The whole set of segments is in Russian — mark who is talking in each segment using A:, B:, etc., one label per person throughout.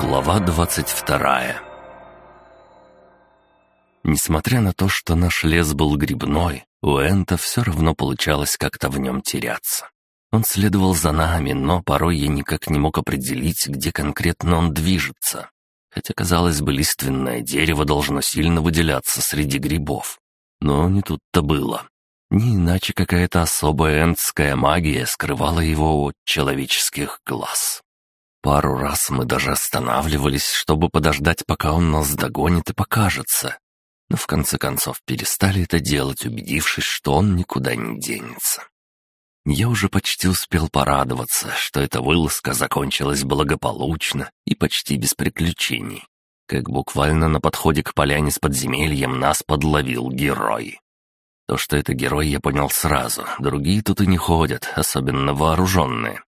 A: Глава двадцать вторая Несмотря на то, что наш лес был грибной, у Энта все равно получалось как-то в нем теряться. Он следовал за нами, но порой я никак не мог определить, где конкретно он движется. Хотя, казалось бы, лиственное дерево должно сильно выделяться среди грибов. Но не тут-то было. Не иначе какая-то особая энтская магия скрывала его от человеческих глаз. Пару раз мы даже останавливались, чтобы подождать, пока он нас догонит и покажется. Но в конце концов перестали это делать, убедившись, что он никуда не денется. Я уже почти успел порадоваться, что эта вылазка закончилась благополучно и почти без приключений. Как буквально на подходе к поляне с подземельем нас подловил герой. То, что это герой, я понял сразу. Другие тут и не ходят, особенно вооруженные.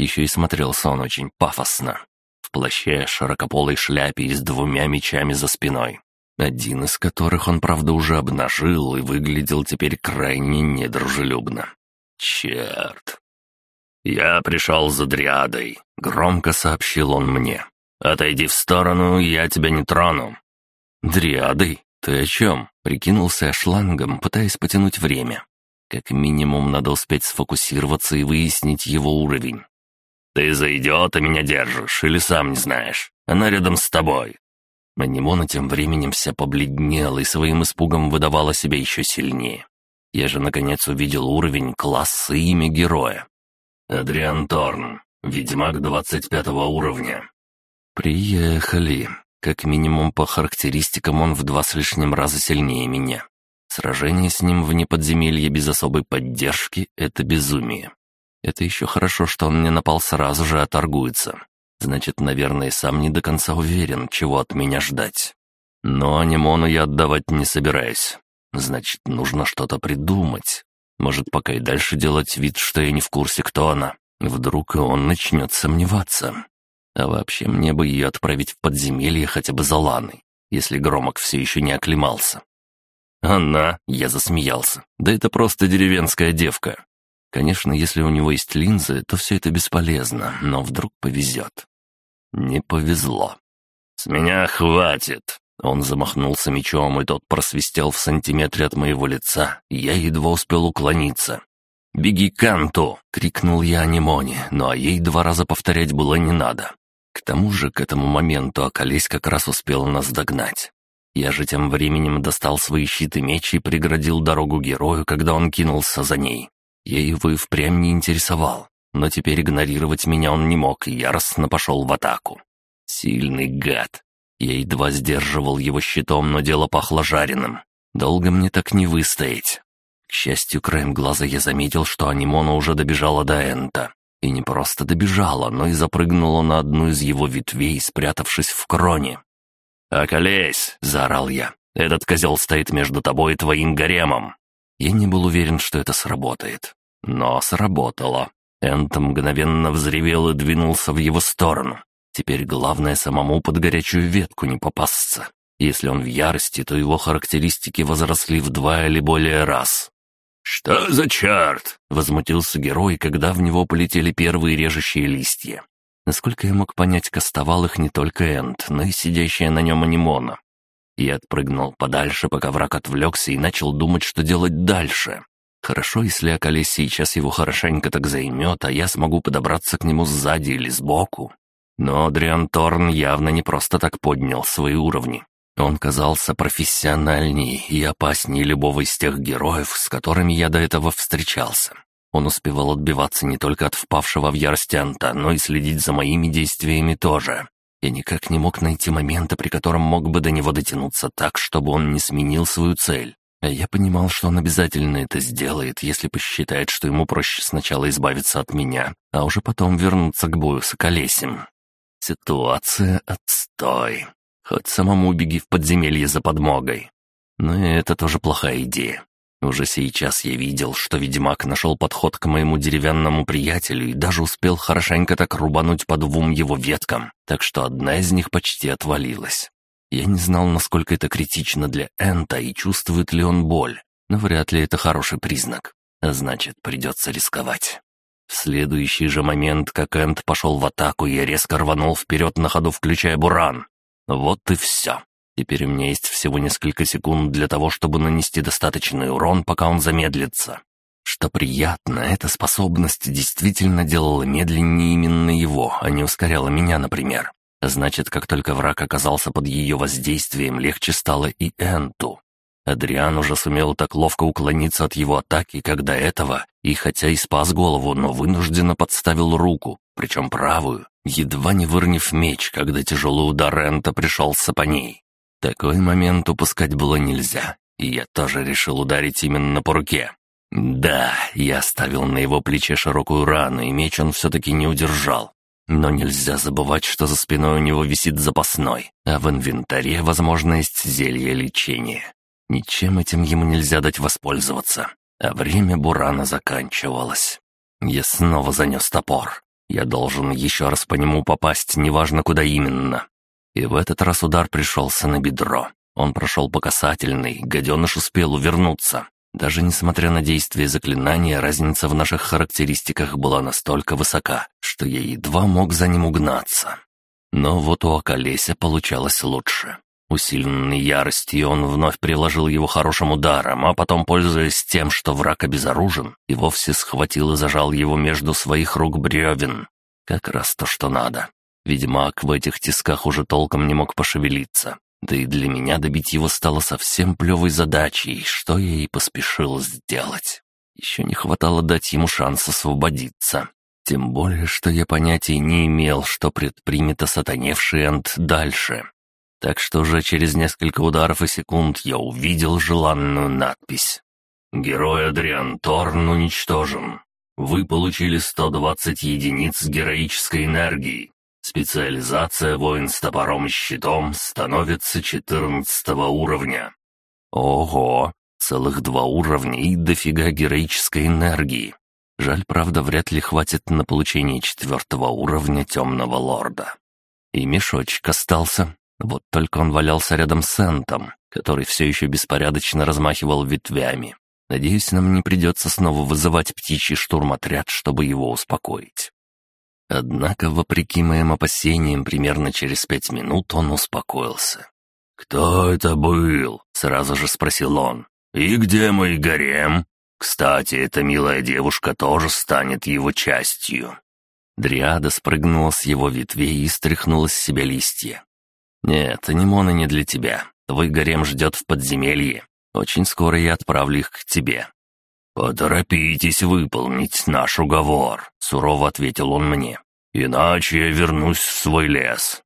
A: Еще и смотрелся он очень пафосно. В плаще, широкополой шляпе и с двумя мечами за спиной. Один из которых он, правда, уже обнажил и выглядел теперь крайне недружелюбно. Черт. «Я пришел за дриадой», — громко сообщил он мне. «Отойди в сторону, я тебя не трону». «Дриадой? Ты о чем?» — прикинулся я шлангом, пытаясь потянуть время. Как минимум, надо успеть сфокусироваться и выяснить его уровень. «Ты за идиота меня держишь или сам не знаешь? Она рядом с тобой». Анимона тем временем вся побледнела и своим испугом выдавала себя еще сильнее. Я же, наконец, увидел уровень, класс и имя героя. Адриан Торн, ведьмак 25 уровня. Приехали. Как минимум по характеристикам он в два с лишним раза сильнее меня. Сражение с ним вне подземелья без особой поддержки — это безумие. Это еще хорошо, что он не напал сразу же, а торгуется. Значит, наверное, сам не до конца уверен, чего от меня ждать. Но анимону я отдавать не собираюсь. Значит, нужно что-то придумать. Может, пока и дальше делать вид, что я не в курсе, кто она. Вдруг он начнет сомневаться. А вообще, мне бы ее отправить в подземелье хотя бы за Ланой, если Громок все еще не оклемался. «Она?» — я засмеялся. «Да это просто деревенская девка. Конечно, если у него есть линзы, то все это бесполезно, но вдруг повезет». Не повезло. «С меня хватит!» Он замахнулся мечом, и тот просвистел в сантиметре от моего лица, я едва успел уклониться. «Беги к Анту!» — крикнул я Анимоне, но а ей два раза повторять было не надо. К тому же к этому моменту Акалесь как раз успел нас догнать. Я же тем временем достал свои щиты меч и преградил дорогу герою, когда он кинулся за ней. Я его и впрямь не интересовал, но теперь игнорировать меня он не мог и яростно пошел в атаку. Сильный гад, я едва сдерживал его щитом, но дело пахло жареным. Долго мне так не выстоять. К счастью, краем глаза я заметил, что Анимона уже добежала до Энта. И не просто добежала, но и запрыгнула на одну из его ветвей, спрятавшись в кроне. «Околесь!» — заорал я. «Этот козел стоит между тобой и твоим гаремом!» Я не был уверен, что это сработает. Но сработало. Энт мгновенно взревел и двинулся в его сторону. Теперь главное самому под горячую ветку не попасться. Если он в ярости, то его характеристики возросли в два или более раз. «Что за черт?» — возмутился герой, когда в него полетели первые режущие листья. Насколько я мог понять, кастовал их не только Энд, но и сидящая на нем анимона. Я отпрыгнул подальше, пока враг отвлекся и начал думать, что делать дальше. Хорошо, если Акалес сейчас его хорошенько так займет, а я смогу подобраться к нему сзади или сбоку. Но Адриан Торн явно не просто так поднял свои уровни. Он казался профессиональнее и опаснее любого из тех героев, с которыми я до этого встречался. Он успевал отбиваться не только от впавшего в ярость Анта, но и следить за моими действиями тоже. Я никак не мог найти момента, при котором мог бы до него дотянуться так, чтобы он не сменил свою цель. А я понимал, что он обязательно это сделает, если посчитает, что ему проще сначала избавиться от меня, а уже потом вернуться к бою с Околесем. Ситуация отстой. Хоть самому беги в подземелье за подмогой. Но это тоже плохая идея. Уже сейчас я видел, что ведьмак нашел подход к моему деревянному приятелю и даже успел хорошенько так рубануть по двум его веткам, так что одна из них почти отвалилась. Я не знал, насколько это критично для Энта и чувствует ли он боль, но вряд ли это хороший признак. А значит, придется рисковать. В следующий же момент, как Энд пошел в атаку, я резко рванул вперед на ходу, включая буран. Вот и все. Теперь у меня есть всего несколько секунд для того, чтобы нанести достаточный урон, пока он замедлится. Что приятно, эта способность действительно делала медленнее именно его, а не ускоряла меня, например. Значит, как только враг оказался под ее воздействием, легче стало и Энту. Адриан уже сумел так ловко уклониться от его атаки, до этого, и хотя и спас голову, но вынужденно подставил руку, причем правую, едва не вырнив меч, когда тяжелый удар Энта пришелся по ней. Такой момент упускать было нельзя, и я тоже решил ударить именно по руке. Да, я оставил на его плече широкую рану, и меч он все-таки не удержал. Но нельзя забывать, что за спиной у него висит запасной, а в инвентаре, возможно, есть зелье лечения. Ничем этим ему нельзя дать воспользоваться, а время Бурана заканчивалось. Я снова занес топор. Я должен еще раз по нему попасть, неважно куда именно. И в этот раз удар пришелся на бедро. Он прошел по касательной, гаденыш успел увернуться. Даже несмотря на действие заклинания, разница в наших характеристиках была настолько высока, что я едва мог за ним угнаться. Но вот у Акалеся получалось лучше. Усиленный яростью, он вновь приложил его хорошим ударом, а потом, пользуясь тем, что враг обезоружен, и вовсе схватил и зажал его между своих рук бревен. Как раз то, что надо. Ведьмак в этих тисках уже толком не мог пошевелиться. Да и для меня добить его стало совсем плевой задачей, что я и поспешил сделать. Еще не хватало дать ему шанс освободиться. Тем более, что я понятия не имел, что предпримет осатаневший Энд дальше. Так что уже через несколько ударов и секунд я увидел желанную надпись. «Герой Адриан Торн уничтожен. Вы получили 120 единиц героической энергии. Специализация воин с топором и щитом становится 14 уровня». Ого, целых два уровня и дофига героической энергии. Жаль, правда, вряд ли хватит на получение четвертого уровня темного лорда. И мешочек остался. Вот только он валялся рядом с Энтом, который все еще беспорядочно размахивал ветвями. Надеюсь, нам не придется снова вызывать птичий штурмотряд, чтобы его успокоить. Однако, вопреки моим опасениям, примерно через пять минут он успокоился. «Кто это был?» — сразу же спросил он. «И где мой гарем? Кстати, эта милая девушка тоже станет его частью». Дриада спрыгнула с его ветвей и стряхнула с себя листья. «Нет, анимоны не для тебя. Твой гарем ждет в подземелье. Очень скоро я отправлю их к тебе». «Поторопитесь выполнить наш уговор», — сурово ответил он мне. «Иначе я вернусь в свой лес».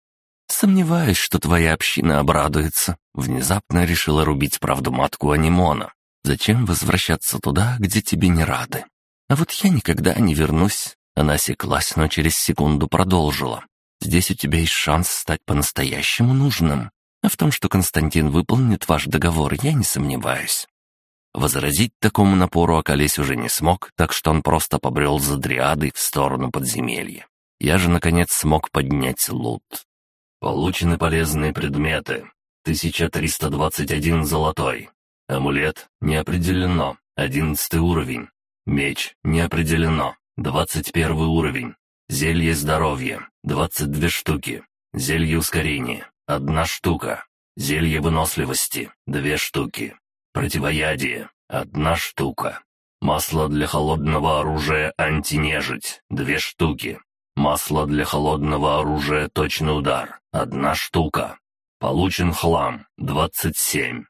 B: «Сомневаюсь, что твоя община обрадуется», — внезапно решила рубить правду матку Анимона. «Зачем возвращаться туда, где тебе не рады? А вот я никогда не вернусь». Она осеклась, но через секунду продолжила. Здесь у тебя есть шанс стать по-настоящему нужным. А в том, что Константин выполнит ваш договор, я не сомневаюсь». Возразить такому напору Акалесь уже не смог, так что он просто побрел за дриадой в сторону подземелья. Я же, наконец, смог поднять лут. Получены полезные предметы. 1321 золотой. Амулет не определено. 11 уровень. Меч не определено. 21 уровень. Зелье здоровья — 22 штуки. Зелье ускорения — одна штука. Зелье выносливости — две штуки. Противоядие — одна штука. Масло для холодного оружия антинежить — две штуки. Масло для холодного оружия точный удар — одна штука. Получен хлам — 27.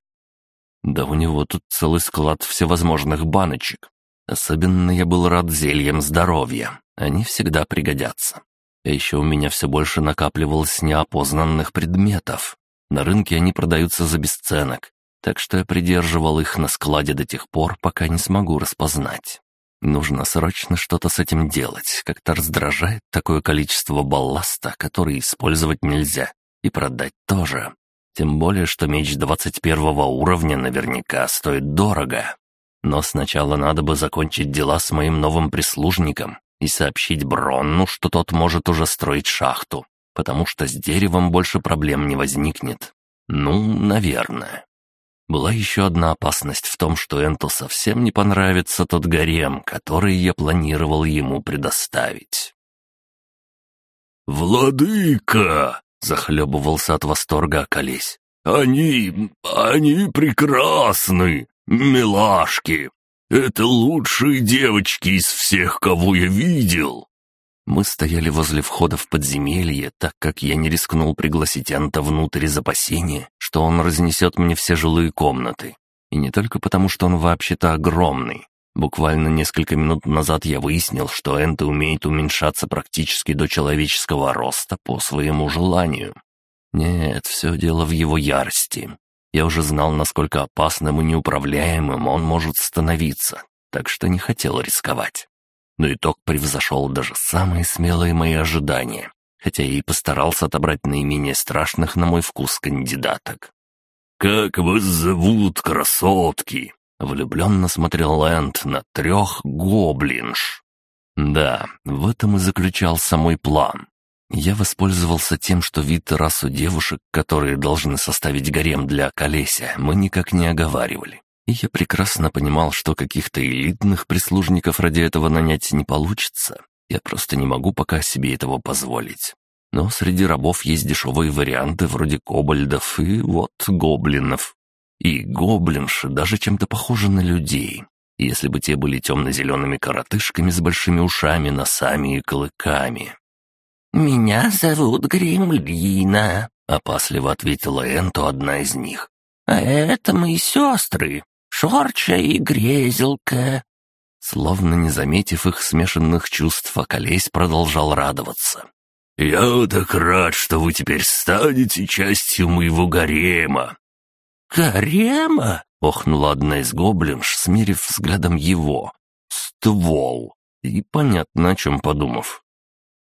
B: Да у него тут целый склад всевозможных баночек. Особенно я был рад зельям здоровья. Они всегда пригодятся. А еще у меня все больше накапливалось неопознанных предметов. На рынке они продаются за бесценок, так что я придерживал их на складе до тех пор, пока не смогу распознать. Нужно срочно что-то с этим делать, как-то раздражает такое количество балласта, который использовать нельзя, и продать тоже. Тем более, что меч 21 уровня наверняка стоит дорого. Но сначала надо бы закончить дела с моим новым прислужником, и сообщить Бронну, что тот может уже строить шахту, потому что с деревом больше проблем не возникнет. Ну, наверное.
A: Была еще одна опасность в том, что Энту совсем не понравится тот гарем, который я планировал ему предоставить.
B: «Владыка!» — захлебывался от восторга Околесь. «Они... они прекрасны! Милашки! Это лучшие девочки из всех, кого я видел!»
A: Мы стояли возле входа в подземелье, так как я не рискнул пригласить Анта внутрь из опасения, что он разнесет мне все жилые комнаты. И не только потому, что он вообще-то огромный. Буквально несколько минут назад я выяснил, что Энта умеет уменьшаться практически до человеческого роста по своему желанию. Нет, все дело в его ярости. Я уже знал, насколько опасным и неуправляемым он может становиться, так что не хотел рисковать но итог превзошел даже самые смелые мои ожидания, хотя я и постарался отобрать наименее страшных на мой вкус кандидаток.
B: «Как вас зовут, красотки?»
A: Влюбленно смотрел Лэнд на трех гоблинш. Да, в этом и заключался мой план. Я воспользовался тем, что вид и расу девушек, которые должны составить гарем для Колеся, мы никак не оговаривали. И я прекрасно понимал, что каких-то элитных прислужников ради этого нанять не получится. Я просто не могу пока себе этого позволить. Но среди рабов есть дешевые варианты вроде кобальдов и вот гоблинов. И гоблинши даже чем-то похожи на людей. Если бы те были темно-зелеными коротышками с большими ушами, носами и клыками.
C: «Меня зовут Гремлина», —
A: опасливо ответила Энту одна из них.
C: «А это мои сестры, Шорча и Грезелка».
A: Словно не заметив их смешанных чувств, Околесь продолжал радоваться.
B: «Я так рад, что вы теперь станете частью моего гарема».
C: «Гарема?»
A: — охнула одна из гоблинш, смирив взглядом его. «Ствол!» И понятно, о чем подумав.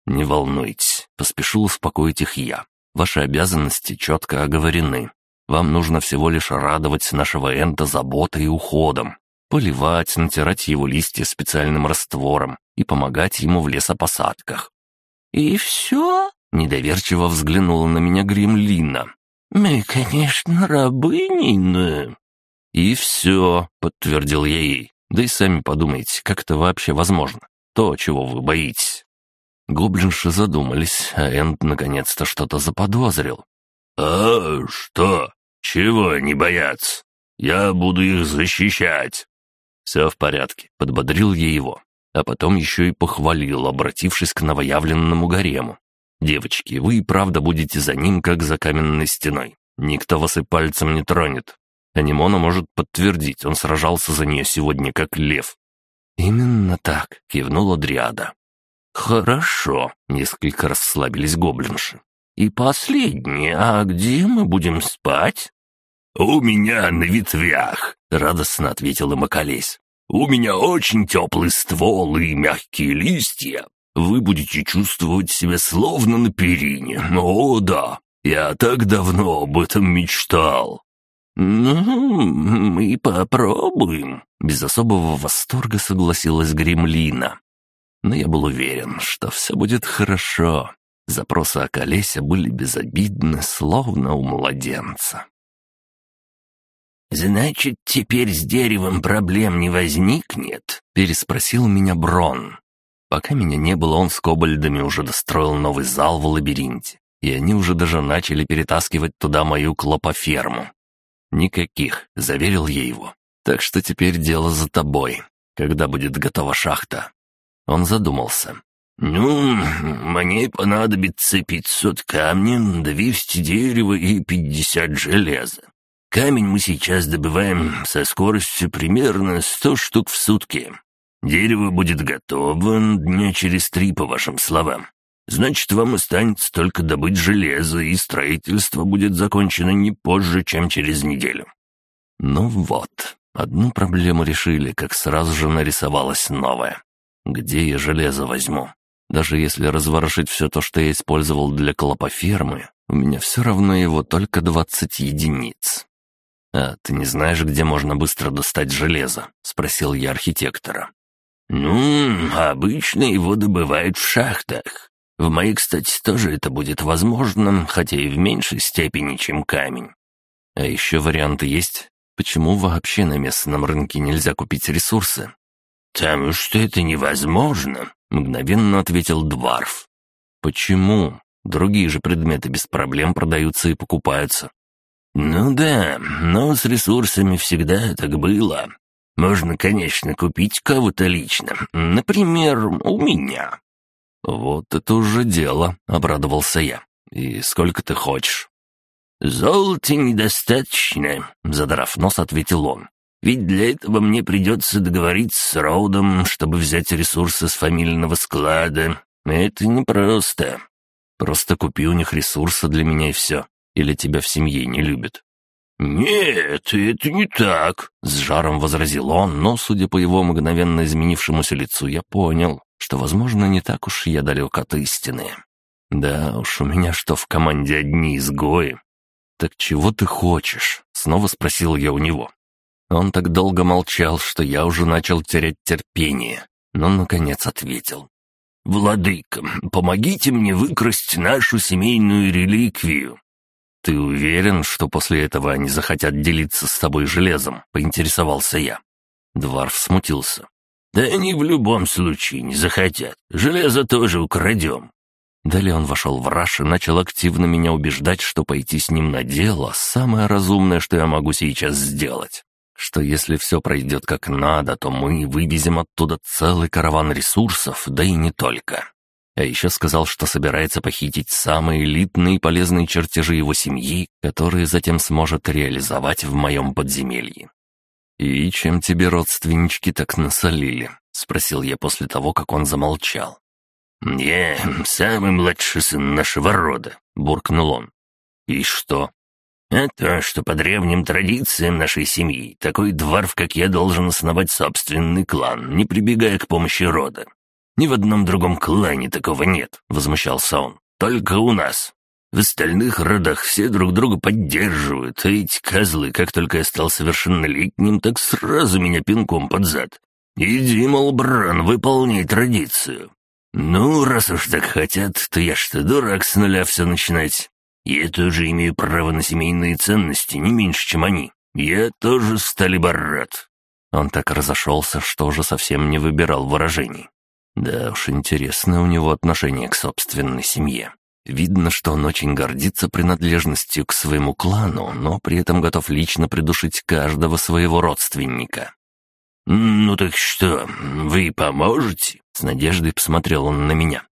A: «Не волнуйтесь», — поспешил успокоить их я. «Ваши обязанности четко оговорены. Вам нужно всего лишь радовать нашего Энта заботой и уходом, поливать, натирать его листья специальным раствором и помогать ему в лесопосадках.
C: «И все?»
A: — недоверчиво взглянула на меня Гремлина.
C: «Мы, конечно, рабыни, но...»
A: «И все», — подтвердил я ей. «Да и сами подумайте, как это вообще возможно? То, чего вы боитесь». Гоблинши задумались, а Энд наконец-то что-то заподозрил.
B: «А что? «Чего не бояться? Я буду их защищать!»
A: «Все в порядке», — подбодрил я его, а потом еще и похвалил, обратившись к новоявленному гарему. «Девочки, вы и правда будете за ним, как за каменной стеной. Никто вас и пальцем не тронет. Анимона может подтвердить, он сражался за нее сегодня как лев». «Именно так», — кивнула Дриада.
C: «Хорошо», — несколько расслабились гоблинши. «И последнее, а где мы будем спать?»
B: «У меня на ветвях», — радостно ответил им Околесь. «У меня очень теплый ствол и мягкие листья. Вы будете чувствовать себя словно на перине. О, да, я так давно об этом мечтал».
C: «Ну, мы попробуем», —
A: без особого восторга согласилась Гремлина. Но я был уверен, что все будет хорошо. Запросы о колесе были безобидны, словно у младенца.
C: «Значит, теперь с деревом проблем не возникнет?»
A: — переспросил меня Брон. Пока меня не было, он с кобальдами уже достроил новый зал в лабиринте, и они уже даже начали перетаскивать туда мою клопоферму. «Никаких», — заверил я его. «Так что теперь дело за тобой. Когда будет готова шахта?» Он задумался.
B: «Ну, мне понадобится пятьсот камней, двести дерева и пятьдесят железа. Камень мы сейчас добываем со скоростью примерно сто штук в сутки. Дерево будет готово дня через три, по вашим словам. Значит, вам останется только добыть железо, и строительство будет закончено не позже, чем через неделю».
A: Ну вот, одну проблему решили, как сразу же нарисовалась новая. Где я железо возьму? Даже если разворошить все то, что я использовал для клопофермы, у меня все равно его только двадцать единиц. «А ты не знаешь, где можно быстро достать железо?» — спросил я архитектора.
B: «Ну, обычно его добывают в шахтах. В моей, кстати, тоже это будет возможно, хотя и в меньшей степени, чем камень.
A: А еще варианты есть?
B: Почему вообще на местном рынке нельзя купить ресурсы?
C: «Потому что это невозможно», — мгновенно ответил Дварф.
B: «Почему? Другие же предметы без проблем продаются и покупаются».
C: «Ну да, но с ресурсами всегда так было. Можно, конечно, купить кого-то лично. Например, у меня».
B: «Вот это уже дело», — обрадовался я. «И сколько ты хочешь?»
C: «Золота недостаточно», — задрав нос, ответил он. «Ведь для этого мне придется договориться с Роудом, чтобы взять ресурсы с фамильного склада. Это непросто».
B: «Просто купи у них ресурсы для меня и все. Или тебя в семье не любят?»
C: «Нет, это не так», — с жаром возразил он, но, судя по его мгновенно изменившемуся лицу, я понял, что, возможно, не так уж я далек от истины.
B: Да уж, у меня что, в команде одни изгои? «Так чего ты хочешь?» — снова спросил я у него. Он так долго молчал, что я уже начал терять терпение, но, наконец, ответил.
C: «Владыка, помогите мне выкрасть нашу семейную реликвию».
B: «Ты уверен, что после этого они захотят делиться с тобой железом?» — поинтересовался я.
C: Дварф смутился. «Да они в любом случае не захотят. Железо тоже украдем.
B: Далее он вошел в раш и начал активно меня убеждать, что пойти с ним на дело — самое разумное, что я могу сейчас сделать. Что если все пройдет как надо, то мы вывезем оттуда целый караван ресурсов, да и не только. А еще сказал, что собирается похитить самые элитные и полезные чертежи его семьи, которые затем сможет реализовать в моем подземелье. «И чем тебе родственнички так насолили?» — спросил я после того, как он замолчал.
C: «Я самый младший сын нашего рода», — буркнул он.
B: «И что?»
C: «А то, что по древним традициям нашей семьи такой дворф, как я, должен основать собственный клан, не прибегая к помощи рода. Ни в одном другом клане такого нет», — возмущался он. «Только у нас. В остальных родах все друг друга поддерживают, а эти козлы, как только я стал совершеннолетним, так сразу меня пинком под зад. Иди, мол, Бран, выполняй традицию. «Ну, раз уж так хотят, то я что, дурак с нуля все начинать? Я тоже имею право на семейные ценности, не меньше, чем они. Я тоже сталибарат».
B: Он так разошелся, что уже совсем не выбирал выражений. Да уж, интересное у него отношение к собственной семье. Видно, что он очень гордится принадлежностью к своему клану, но при этом готов лично придушить каждого своего родственника.
C: «Ну так что, вы поможете?» С надеждой посмотрел он на меня.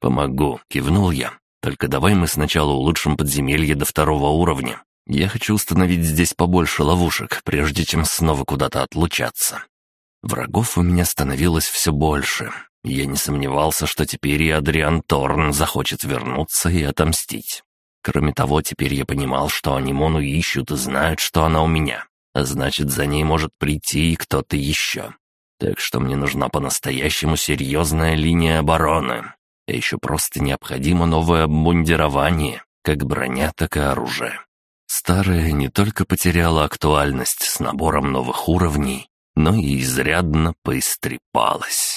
B: «Помогу», — кивнул я. «Только давай мы сначала улучшим подземелье до второго уровня. Я хочу установить здесь побольше ловушек, прежде чем снова куда-то отлучаться». Врагов у меня становилось все больше. Я не сомневался, что теперь и Адриан Торн захочет вернуться и отомстить. Кроме того, теперь я понимал, что они Мону ищут и знают, что она у меня а значит, за ней может прийти и кто-то еще. Так что мне нужна по-настоящему серьезная линия обороны. А еще просто необходимо новое обмундирование, как броня, так и оружие. Старое не только потеряло актуальность с набором новых уровней, но и изрядно поистрепалось.